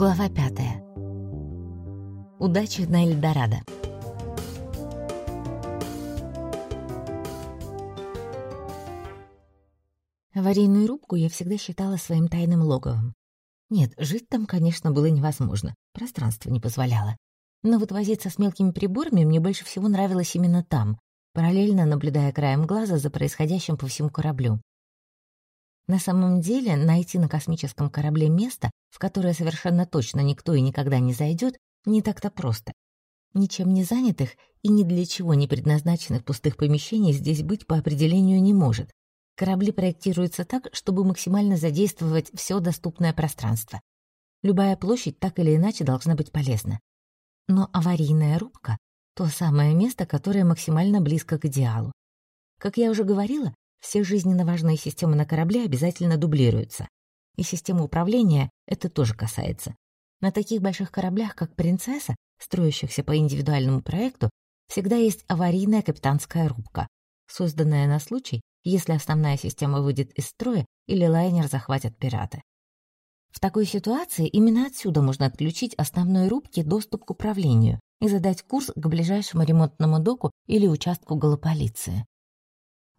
Глава пятая. Удачи на Эльдорадо. Аварийную рубку я всегда считала своим тайным логовом. Нет, жить там, конечно, было невозможно, пространство не позволяло. Но вот возиться с мелкими приборами мне больше всего нравилось именно там, параллельно наблюдая краем глаза за происходящим по всему кораблю. На самом деле, найти на космическом корабле место, в которое совершенно точно никто и никогда не зайдет, не так-то просто. Ничем не занятых и ни для чего не предназначенных пустых помещений здесь быть по определению не может. Корабли проектируются так, чтобы максимально задействовать все доступное пространство. Любая площадь так или иначе должна быть полезна. Но аварийная рубка — то самое место, которое максимально близко к идеалу. Как я уже говорила, все жизненно важные системы на корабле обязательно дублируются. И систему управления это тоже касается. На таких больших кораблях, как «Принцесса», строящихся по индивидуальному проекту, всегда есть аварийная капитанская рубка, созданная на случай, если основная система выйдет из строя или лайнер захватят пираты. В такой ситуации именно отсюда можно отключить основной рубке доступ к управлению и задать курс к ближайшему ремонтному доку или участку голополиции.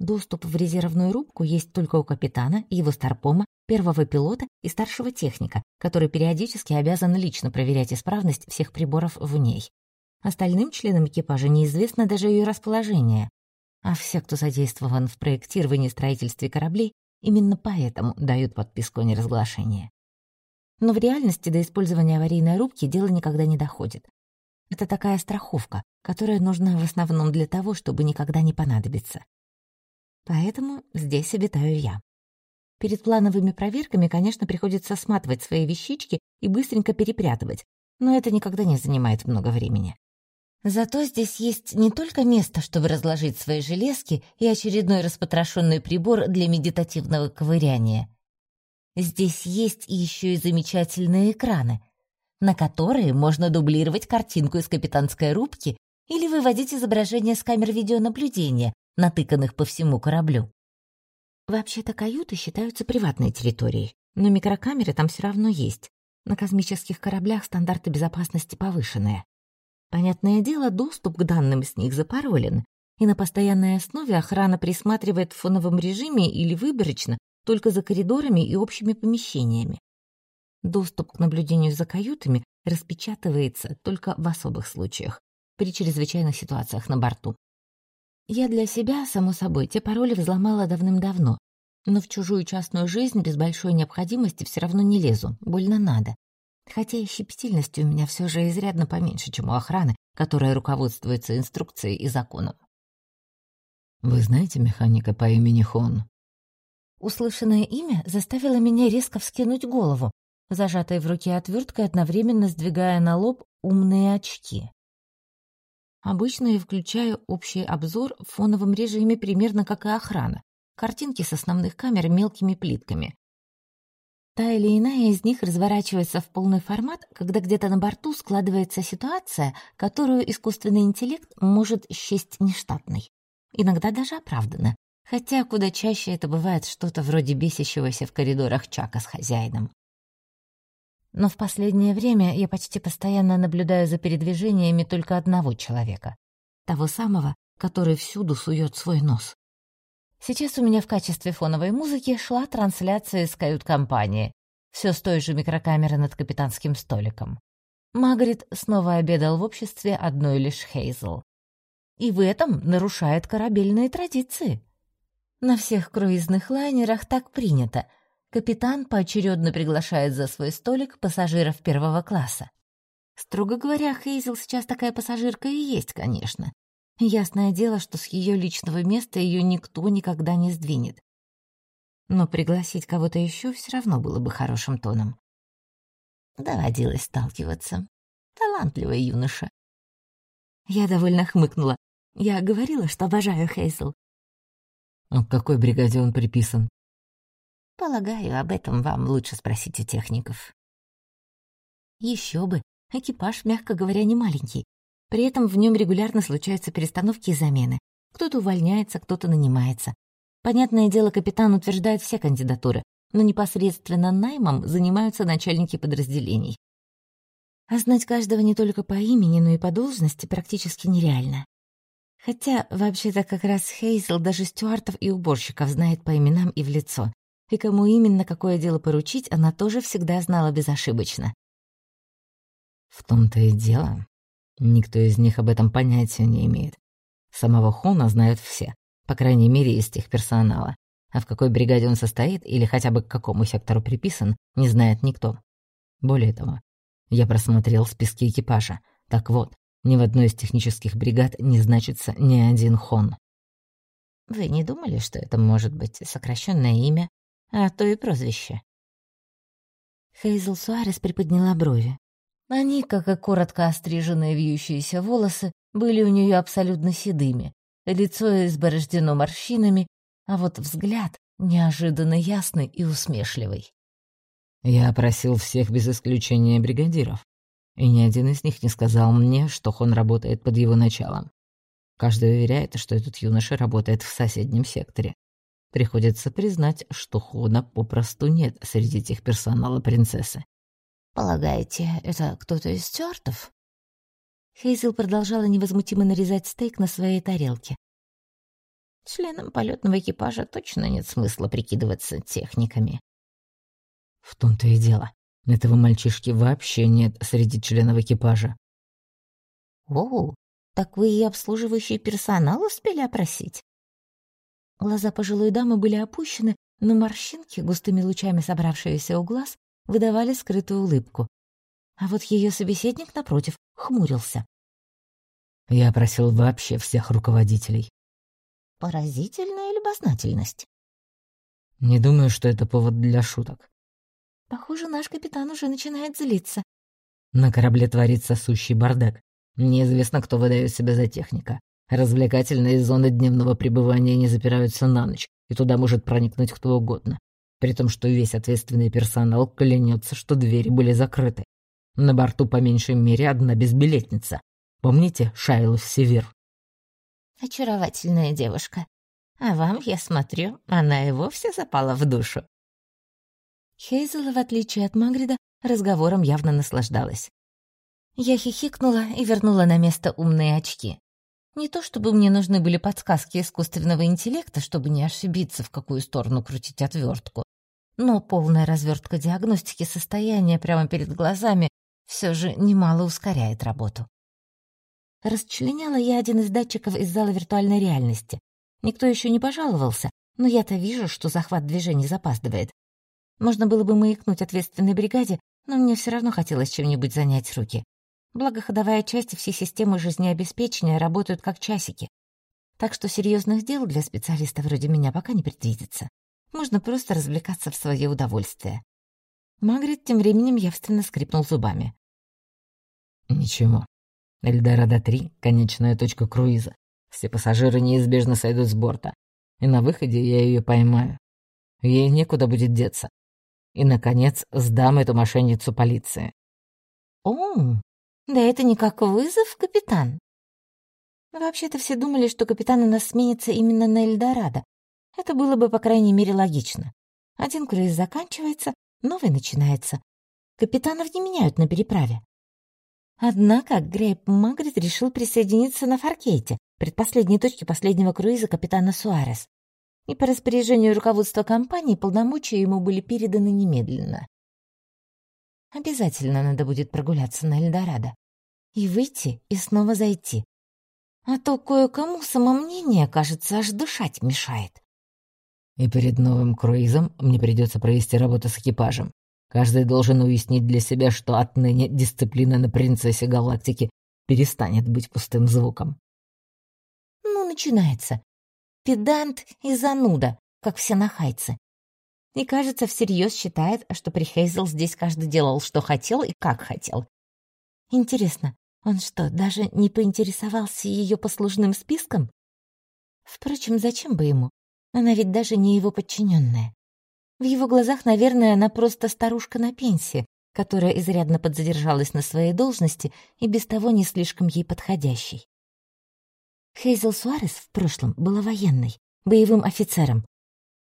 Доступ в резервную рубку есть только у капитана, его старпома, первого пилота и старшего техника, который периодически обязан лично проверять исправность всех приборов в ней. Остальным членам экипажа неизвестно даже ее расположение, а все, кто задействован в проектировании и строительстве кораблей, именно поэтому дают подписку о неразглашении. Но в реальности до использования аварийной рубки дело никогда не доходит. Это такая страховка, которая нужна в основном для того, чтобы никогда не понадобиться. Поэтому здесь обитаю я. Перед плановыми проверками, конечно, приходится сматывать свои вещички и быстренько перепрятывать, но это никогда не занимает много времени. Зато здесь есть не только место, чтобы разложить свои железки и очередной распотрошенный прибор для медитативного ковыряния. Здесь есть еще и замечательные экраны, на которые можно дублировать картинку из капитанской рубки или выводить изображение с камер видеонаблюдения, натыканных по всему кораблю. Вообще-то каюты считаются приватной территорией, но микрокамеры там все равно есть. На космических кораблях стандарты безопасности повышенные. Понятное дело, доступ к данным с них запаролен, и на постоянной основе охрана присматривает в фоновом режиме или выборочно только за коридорами и общими помещениями. Доступ к наблюдению за каютами распечатывается только в особых случаях, при чрезвычайных ситуациях на борту. Я для себя, само собой, те пароли взломала давным-давно, но в чужую частную жизнь без большой необходимости все равно не лезу, больно надо хотя и щепетильности у меня все же изрядно поменьше, чем у охраны, которая руководствуется инструкцией и законом. «Вы знаете механика по имени Хон?» Услышанное имя заставило меня резко вскинуть голову, зажатой в руке отверткой, одновременно сдвигая на лоб умные очки. Обычно я включаю общий обзор в фоновом режиме примерно как и охрана. Картинки с основных камер мелкими плитками. Та или иная из них разворачивается в полный формат, когда где-то на борту складывается ситуация, которую искусственный интеллект может счесть нештатной. Иногда даже оправданно, хотя куда чаще это бывает что-то вроде бесящегося в коридорах Чака с хозяином. Но в последнее время я почти постоянно наблюдаю за передвижениями только одного человека. Того самого, который всюду сует свой нос. Сейчас у меня в качестве фоновой музыки шла трансляция из кают-компании. Все с той же микрокамеры над капитанским столиком. Магрит снова обедал в обществе одной лишь Хейзл. И в этом нарушает корабельные традиции. На всех круизных лайнерах так принято. Капитан поочередно приглашает за свой столик пассажиров первого класса. Строго говоря, Хейзел сейчас такая пассажирка и есть, конечно. Ясное дело, что с ее личного места ее никто никогда не сдвинет. Но пригласить кого-то еще все равно было бы хорошим тоном. Доводилось сталкиваться. Талантливый юноша. Я довольно хмыкнула. Я говорила, что обожаю Хейзл. А к какой бригаде он приписан? Полагаю, об этом вам лучше спросить у техников. Еще бы, экипаж, мягко говоря, не маленький. При этом в нем регулярно случаются перестановки и замены. Кто-то увольняется, кто-то нанимается. Понятное дело, капитан утверждает все кандидатуры, но непосредственно наймом занимаются начальники подразделений. А знать каждого не только по имени, но и по должности практически нереально. Хотя, вообще-то, как раз Хейзел даже стюартов и уборщиков знает по именам и в лицо. И кому именно какое дело поручить, она тоже всегда знала безошибочно. В том-то и дело. Никто из них об этом понятия не имеет. Самого Хона знают все, по крайней мере, из тех персонала. А в какой бригаде он состоит или хотя бы к какому сектору приписан, не знает никто. Более того, я просмотрел списки экипажа. Так вот, ни в одной из технических бригад не значится ни один хон. Вы не думали, что это может быть сокращенное имя, а то и прозвище? Хейзел Суарес приподняла брови. Они, как и коротко остриженные вьющиеся волосы, были у нее абсолютно седыми, лицо изборождено морщинами, а вот взгляд неожиданно ясный и усмешливый. Я опросил всех без исключения бригадиров, и ни один из них не сказал мне, что Хон работает под его началом. Каждый уверяет, что этот юноша работает в соседнем секторе. Приходится признать, что Хона попросту нет среди тех персонала принцессы. «Полагаете, это кто-то из стюартов?» Хейзел продолжала невозмутимо нарезать стейк на своей тарелке. Членам полетного экипажа точно нет смысла прикидываться техниками. В том-то и дело. Этого мальчишки вообще нет среди членов экипажа. О, так вы и обслуживающий персонал успели опросить? Глаза пожилой дамы были опущены, но морщинки, густыми лучами собравшиеся у глаз, выдавали скрытую улыбку. А вот ее собеседник, напротив, хмурился. Я опросил вообще всех руководителей. Поразительная любознательность. Не думаю, что это повод для шуток. Похоже, наш капитан уже начинает злиться. На корабле творится сущий бардак. Неизвестно, кто выдает себя за техника. Развлекательные зоны дневного пребывания не запираются на ночь, и туда может проникнуть кто угодно. При том, что весь ответственный персонал клянется, что двери были закрыты. На борту по меньшей мере одна безбилетница. Помните Шайлу Север? Очаровательная девушка. А вам, я смотрю, она и вовсе запала в душу. Хейзела, в отличие от Магрида, разговором явно наслаждалась. Я хихикнула и вернула на место умные очки. Не то чтобы мне нужны были подсказки искусственного интеллекта, чтобы не ошибиться, в какую сторону крутить отвертку. Но полная развертка диагностики состояния прямо перед глазами все же немало ускоряет работу. Расчленяла я один из датчиков из зала виртуальной реальности. Никто еще не пожаловался, но я-то вижу, что захват движений запаздывает. Можно было бы маякнуть ответственной бригаде, но мне все равно хотелось чем-нибудь занять руки. Благо, ходовая часть и все системы жизнеобеспечения работают как часики. Так что серьезных дел для специалиста вроде меня пока не предвидится. Можно просто развлекаться в свое удовольствие. Магрит тем временем явственно скрипнул зубами. «Ничего. Эльдорадо-3 — конечная точка круиза. Все пассажиры неизбежно сойдут с борта. И на выходе я ее поймаю. Ей некуда будет деться. И, наконец, сдам эту мошенницу полиции. О, да это не как вызов, капитан. Вообще-то все думали, что капитан у нас сменится именно на Эльдорадо. Это было бы, по крайней мере, логично. Один круиз заканчивается, новый начинается. Капитанов не меняют на переправе. Однако Грейп Магрит решил присоединиться на Фаркейте, предпоследней точке последнего круиза капитана Суарес и по распоряжению руководства компании полномочия ему были переданы немедленно. Обязательно надо будет прогуляться на Эльдорадо. И выйти, и снова зайти. А то кое-кому самомнение, кажется, аж дышать мешает. И перед новым круизом мне придется провести работу с экипажем. Каждый должен уяснить для себя, что отныне дисциплина на принцессе галактики перестанет быть пустым звуком. Ну, начинается педант и зануда, как все нахайцы. И, кажется, всерьез считает, что при Хейзел здесь каждый делал, что хотел и как хотел. Интересно, он что, даже не поинтересовался ее послужным списком? Впрочем, зачем бы ему? Она ведь даже не его подчиненная. В его глазах, наверное, она просто старушка на пенсии, которая изрядно подзадержалась на своей должности и без того не слишком ей подходящей. Хейзел Суарес в прошлом была военной, боевым офицером.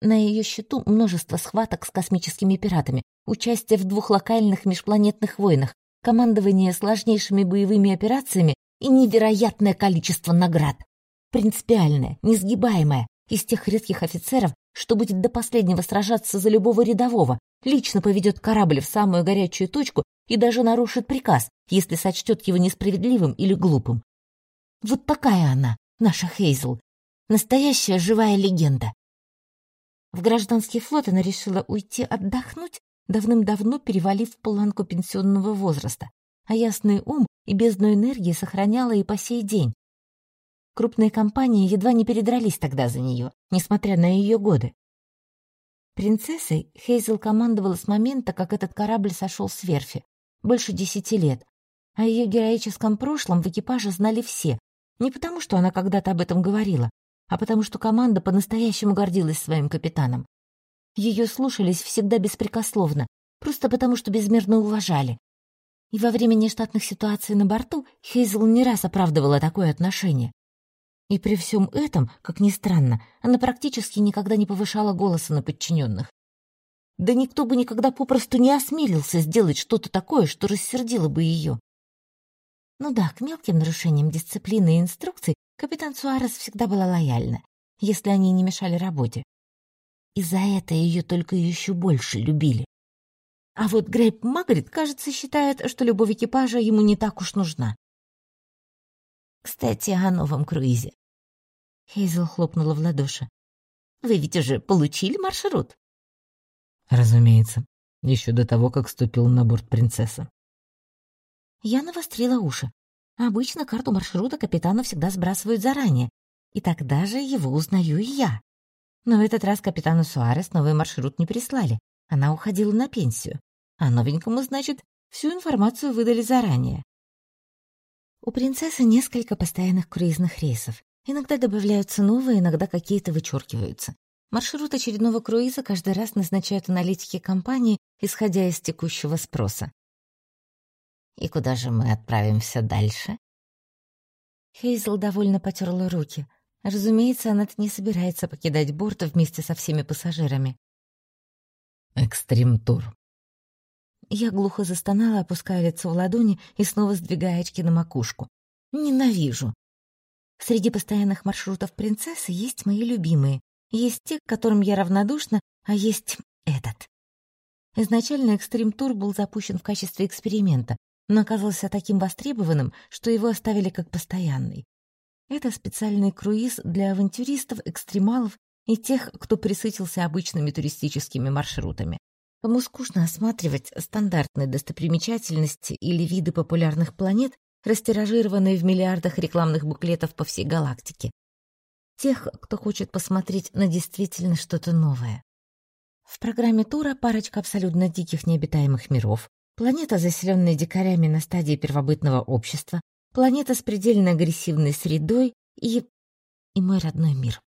На ее счету множество схваток с космическими пиратами, участие в двух локальных межпланетных войнах, командование сложнейшими боевыми операциями и невероятное количество наград. Принципиальное, несгибаемое, из тех редких офицеров, что будет до последнего сражаться за любого рядового, лично поведет корабль в самую горячую точку и даже нарушит приказ, если сочтет его несправедливым или глупым. Вот такая она, наша Хейзл. Настоящая живая легенда. В гражданский флот она решила уйти отдохнуть, давным-давно перевалив планку пенсионного возраста, а ясный ум и бездну энергии сохраняла и по сей день. Крупные компании едва не передрались тогда за нее, несмотря на ее годы. Принцессой Хейзел командовала с момента, как этот корабль сошел с верфи, больше десяти лет. О ее героическом прошлом в экипаже знали все, не потому, что она когда-то об этом говорила, а потому что команда по-настоящему гордилась своим капитаном. Ее слушались всегда беспрекословно, просто потому что безмерно уважали. И во время нештатных ситуаций на борту Хейзел не раз оправдывала такое отношение. И при всем этом, как ни странно, она практически никогда не повышала голоса на подчиненных. Да никто бы никогда попросту не осмелился сделать что-то такое, что рассердило бы ее. Ну да, к мелким нарушениям дисциплины и инструкций капитан Суарес всегда была лояльна, если они не мешали работе. И за это ее только еще больше любили. А вот Грейп Магрит, кажется, считает, что любовь экипажа ему не так уж нужна. Кстати, о новом круизе. Хейзел хлопнула в ладоши. Вы ведь уже получили маршрут? Разумеется, еще до того, как ступил на борт принцесса. Я навострила уши. Обычно карту маршрута капитана всегда сбрасывают заранее, и тогда же его узнаю и я. Но в этот раз капитану Суарес новый маршрут не прислали. Она уходила на пенсию. А новенькому, значит, всю информацию выдали заранее. У принцессы несколько постоянных круизных рейсов. Иногда добавляются новые, иногда какие-то вычеркиваются. Маршрут очередного круиза каждый раз назначают аналитики компании, исходя из текущего спроса. И куда же мы отправимся дальше? Хейзл довольно потерла руки. Разумеется, она не собирается покидать борт вместе со всеми пассажирами. Экстрим-тур. Я глухо застонала, опуская лицо в ладони и снова сдвигая очки на макушку. Ненавижу. Среди постоянных маршрутов принцессы есть мои любимые. Есть те, к которым я равнодушна, а есть этот. Изначально экстрим-тур был запущен в качестве эксперимента, но оказался таким востребованным, что его оставили как постоянный. Это специальный круиз для авантюристов, экстремалов и тех, кто присытился обычными туристическими маршрутами. Кому скучно осматривать стандартные достопримечательности или виды популярных планет, растиражированные в миллиардах рекламных буклетов по всей галактике. Тех, кто хочет посмотреть на действительно что-то новое. В программе тура парочка абсолютно диких необитаемых миров, Планета, заселенная дикарями на стадии первобытного общества, планета с предельно агрессивной средой и... и мой родной мир.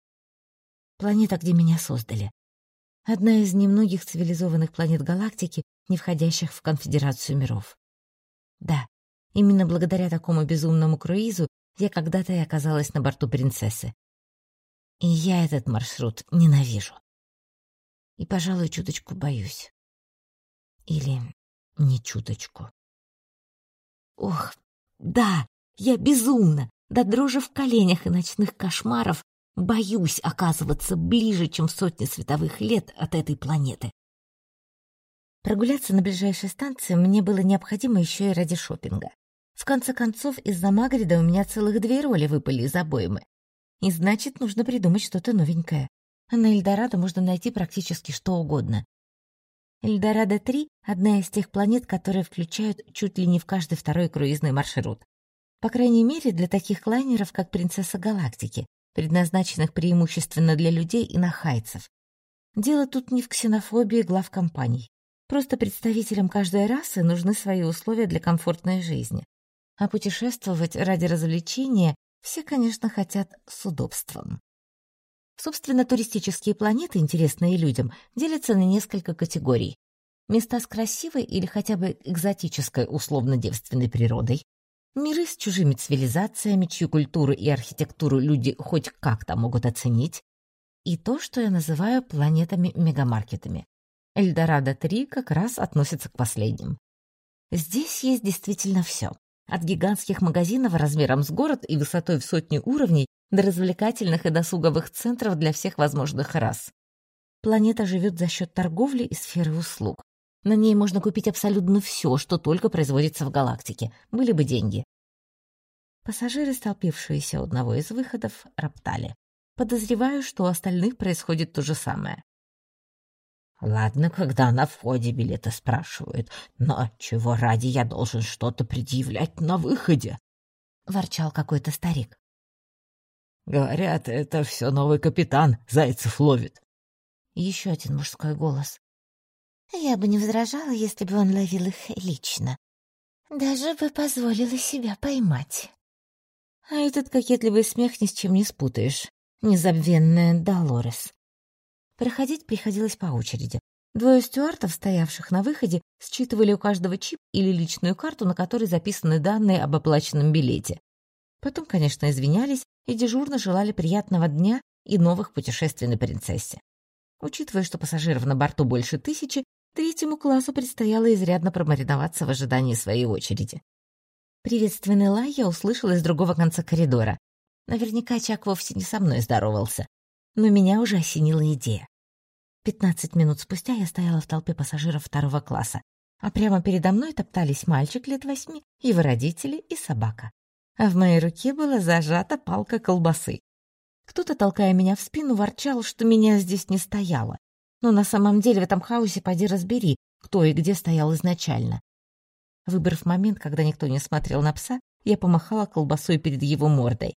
Планета, где меня создали. Одна из немногих цивилизованных планет галактики, не входящих в конфедерацию миров. Да, именно благодаря такому безумному круизу я когда-то и оказалась на борту принцессы. И я этот маршрут ненавижу. И, пожалуй, чуточку боюсь. Или ни чуточку. Ох, да, я безумно, до дрожи в коленях и ночных кошмаров, боюсь оказываться ближе, чем сотни световых лет от этой планеты. Прогуляться на ближайшей станции мне было необходимо еще и ради шопинга. В конце концов, из-за Магрида у меня целых две роли выпали из обоймы. И значит, нужно придумать что-то новенькое. На Эльдорадо можно найти практически что угодно. Эльдорадо-3 — одна из тех планет, которые включают чуть ли не в каждый второй круизный маршрут. По крайней мере, для таких лайнеров, как «Принцесса Галактики», предназначенных преимущественно для людей и нахайцев. Дело тут не в ксенофобии глав компаний. Просто представителям каждой расы нужны свои условия для комфортной жизни. А путешествовать ради развлечения все, конечно, хотят с удобством. Собственно, туристические планеты, интересные людям, делятся на несколько категорий. Места с красивой или хотя бы экзотической условно-девственной природой, миры с чужими цивилизациями, чью культуру и архитектуру люди хоть как-то могут оценить, и то, что я называю планетами-мегамаркетами. Эльдорадо-3 как раз относится к последним. Здесь есть действительно все. От гигантских магазинов размером с город и высотой в сотни уровней до развлекательных и досуговых центров для всех возможных рас. Планета живет за счет торговли и сферы услуг. На ней можно купить абсолютно все, что только производится в галактике, были бы деньги. Пассажиры, столпившиеся у одного из выходов, роптали. Подозреваю, что у остальных происходит то же самое. Ладно, когда на входе билеты спрашивают, но чего ради я должен что-то предъявлять на выходе? Ворчал какой-то старик. Говорят, это все новый капитан Зайцев ловит. Еще один мужской голос. Я бы не возражала, если бы он ловил их лично. Даже бы позволила себя поймать. А этот кокетливый смех ни с чем не спутаешь. Незабвенная Долорес. Проходить приходилось по очереди. Двое стюартов, стоявших на выходе, считывали у каждого чип или личную карту, на которой записаны данные об оплаченном билете. Потом, конечно, извинялись и дежурно желали приятного дня и новых путешествий на принцессе. Учитывая, что пассажиров на борту больше тысячи, третьему классу предстояло изрядно промариноваться в ожидании своей очереди. Приветственный лай я услышала из другого конца коридора. Наверняка Чак вовсе не со мной здоровался но меня уже осенила идея. Пятнадцать минут спустя я стояла в толпе пассажиров второго класса, а прямо передо мной топтались мальчик лет восьми, его родители и собака. А в моей руке была зажата палка колбасы. Кто-то, толкая меня в спину, ворчал, что меня здесь не стояло. Но на самом деле в этом хаосе поди разбери, кто и где стоял изначально. Выбрав момент, когда никто не смотрел на пса, я помахала колбасой перед его мордой.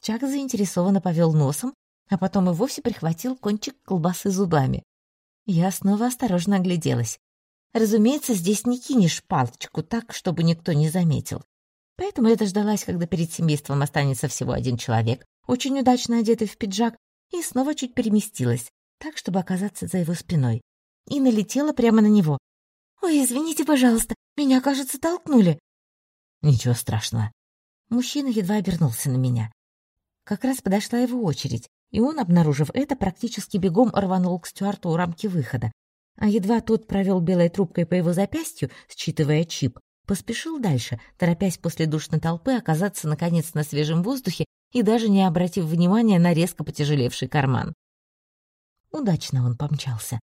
Чак заинтересованно повел носом, а потом и вовсе прихватил кончик колбасы зубами. Я снова осторожно огляделась. Разумеется, здесь не кинешь палочку так, чтобы никто не заметил. Поэтому я дождалась, когда перед семейством останется всего один человек, очень удачно одетый в пиджак, и снова чуть переместилась, так, чтобы оказаться за его спиной. И налетела прямо на него. «Ой, извините, пожалуйста, меня, кажется, толкнули». «Ничего страшного». Мужчина едва обернулся на меня. Как раз подошла его очередь, и он, обнаружив это, практически бегом рванул к Стюарту у рамки выхода. А едва тот провел белой трубкой по его запястью, считывая чип, поспешил дальше, торопясь после душной толпы оказаться, наконец, на свежем воздухе и даже не обратив внимания на резко потяжелевший карман. Удачно он помчался.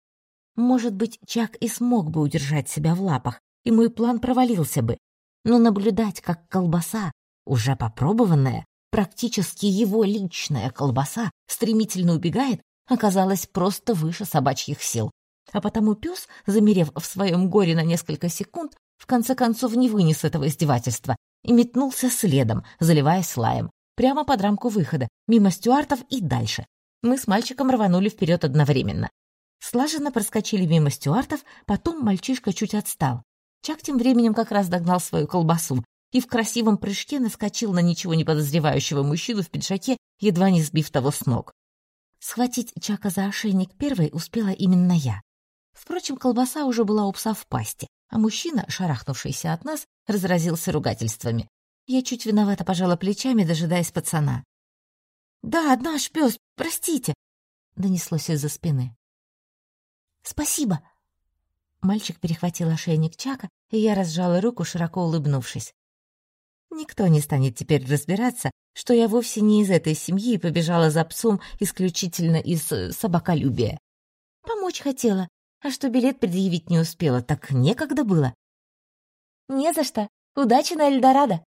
Может быть, Чак и смог бы удержать себя в лапах, и мой план провалился бы. Но наблюдать, как колбаса, уже попробованная, практически его личная колбаса стремительно убегает, оказалась просто выше собачьих сил. А потому пес, замерев в своем горе на несколько секунд, в конце концов не вынес этого издевательства и метнулся следом, заливаясь лаем, прямо под рамку выхода, мимо стюартов и дальше. Мы с мальчиком рванули вперед одновременно. Слаженно проскочили мимо стюартов, потом мальчишка чуть отстал. Чак тем временем как раз догнал свою колбасу, и в красивом прыжке наскочил на ничего не подозревающего мужчину в пиджаке, едва не сбив того с ног. Схватить Чака за ошейник первой успела именно я. Впрочем, колбаса уже была у пса в пасти, а мужчина, шарахнувшийся от нас, разразился ругательствами. Я чуть виновато пожала плечами, дожидаясь пацана. «Да, наш пес, простите!» — донеслось из-за спины. «Спасибо!» Мальчик перехватил ошейник Чака, и я разжала руку, широко улыбнувшись. Никто не станет теперь разбираться, что я вовсе не из этой семьи побежала за псом исключительно из э, собаколюбия. Помочь хотела, а что билет предъявить не успела, так некогда было. «Не за что. Удачи на Эльдорадо!»